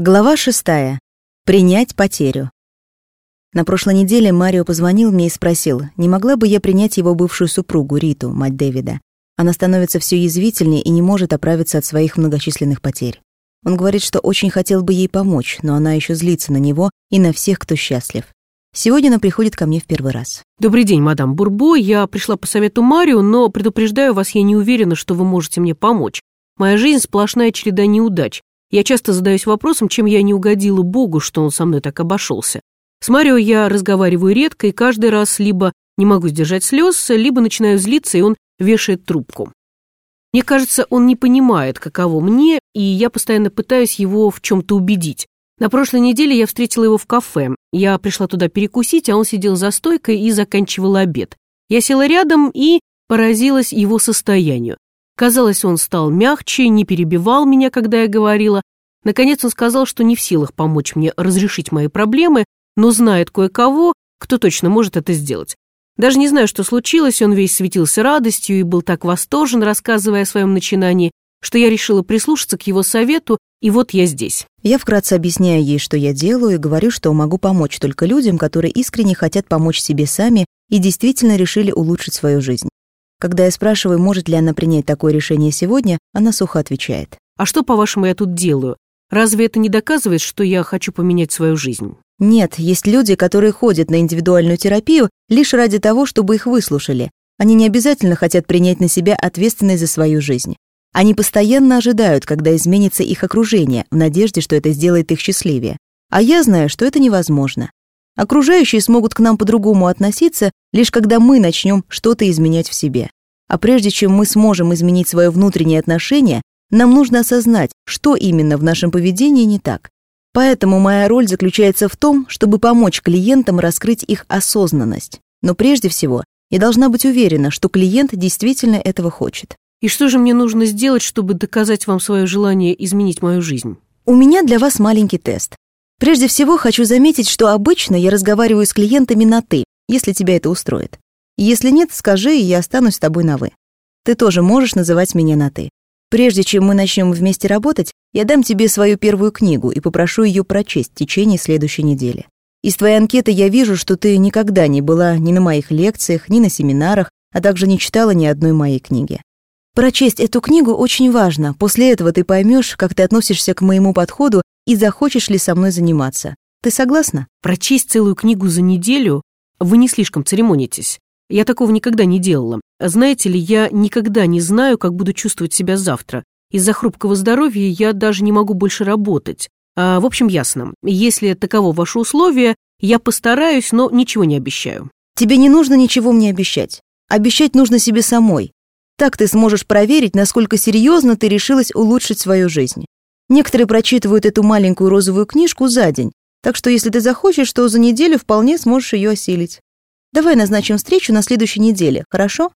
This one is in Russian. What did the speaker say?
Глава шестая. Принять потерю. На прошлой неделе Марио позвонил мне и спросил, не могла бы я принять его бывшую супругу, Риту, мать Дэвида. Она становится все язвительнее и не может оправиться от своих многочисленных потерь. Он говорит, что очень хотел бы ей помочь, но она еще злится на него и на всех, кто счастлив. Сегодня она приходит ко мне в первый раз. Добрый день, мадам Бурбо. Я пришла по совету Марио, но предупреждаю вас, я не уверена, что вы можете мне помочь. Моя жизнь сплошная череда неудач. Я часто задаюсь вопросом, чем я не угодила Богу, что он со мной так обошелся. С Марио я разговариваю редко, и каждый раз либо не могу сдержать слез, либо начинаю злиться, и он вешает трубку. Мне кажется, он не понимает, каково мне, и я постоянно пытаюсь его в чем-то убедить. На прошлой неделе я встретила его в кафе. Я пришла туда перекусить, а он сидел за стойкой и заканчивал обед. Я села рядом и поразилась его состоянию. Казалось, он стал мягче, не перебивал меня, когда я говорила. Наконец он сказал, что не в силах помочь мне разрешить мои проблемы, но знает кое-кого, кто точно может это сделать. Даже не знаю, что случилось, он весь светился радостью и был так восторжен, рассказывая о своем начинании, что я решила прислушаться к его совету, и вот я здесь. Я вкратце объясняю ей, что я делаю, и говорю, что могу помочь только людям, которые искренне хотят помочь себе сами и действительно решили улучшить свою жизнь. Когда я спрашиваю, может ли она принять такое решение сегодня, она сухо отвечает. «А что, по-вашему, я тут делаю? Разве это не доказывает, что я хочу поменять свою жизнь?» Нет, есть люди, которые ходят на индивидуальную терапию лишь ради того, чтобы их выслушали. Они не обязательно хотят принять на себя ответственность за свою жизнь. Они постоянно ожидают, когда изменится их окружение, в надежде, что это сделает их счастливее. А я знаю, что это невозможно. Окружающие смогут к нам по-другому относиться, лишь когда мы начнем что-то изменять в себе. А прежде чем мы сможем изменить свое внутреннее отношение, нам нужно осознать, что именно в нашем поведении не так. Поэтому моя роль заключается в том, чтобы помочь клиентам раскрыть их осознанность. Но прежде всего, я должна быть уверена, что клиент действительно этого хочет. И что же мне нужно сделать, чтобы доказать вам свое желание изменить мою жизнь? У меня для вас маленький тест. Прежде всего, хочу заметить, что обычно я разговариваю с клиентами на «ты», если тебя это устроит. Если нет, скажи, и я останусь с тобой на «вы». Ты тоже можешь называть меня на «ты». Прежде чем мы начнем вместе работать, я дам тебе свою первую книгу и попрошу ее прочесть в течение следующей недели. Из твоей анкеты я вижу, что ты никогда не была ни на моих лекциях, ни на семинарах, а также не читала ни одной моей книги. Прочесть эту книгу очень важно. После этого ты поймешь, как ты относишься к моему подходу и захочешь ли со мной заниматься. Ты согласна? Прочесть целую книгу за неделю? Вы не слишком церемонитесь. Я такого никогда не делала. Знаете ли, я никогда не знаю, как буду чувствовать себя завтра. Из-за хрупкого здоровья я даже не могу больше работать. А, в общем, ясно. Если таково ваше условие, я постараюсь, но ничего не обещаю. Тебе не нужно ничего мне обещать. Обещать нужно себе самой. Так ты сможешь проверить, насколько серьезно ты решилась улучшить свою жизнь. Некоторые прочитывают эту маленькую розовую книжку за день, так что если ты захочешь, то за неделю вполне сможешь ее осилить. Давай назначим встречу на следующей неделе, хорошо?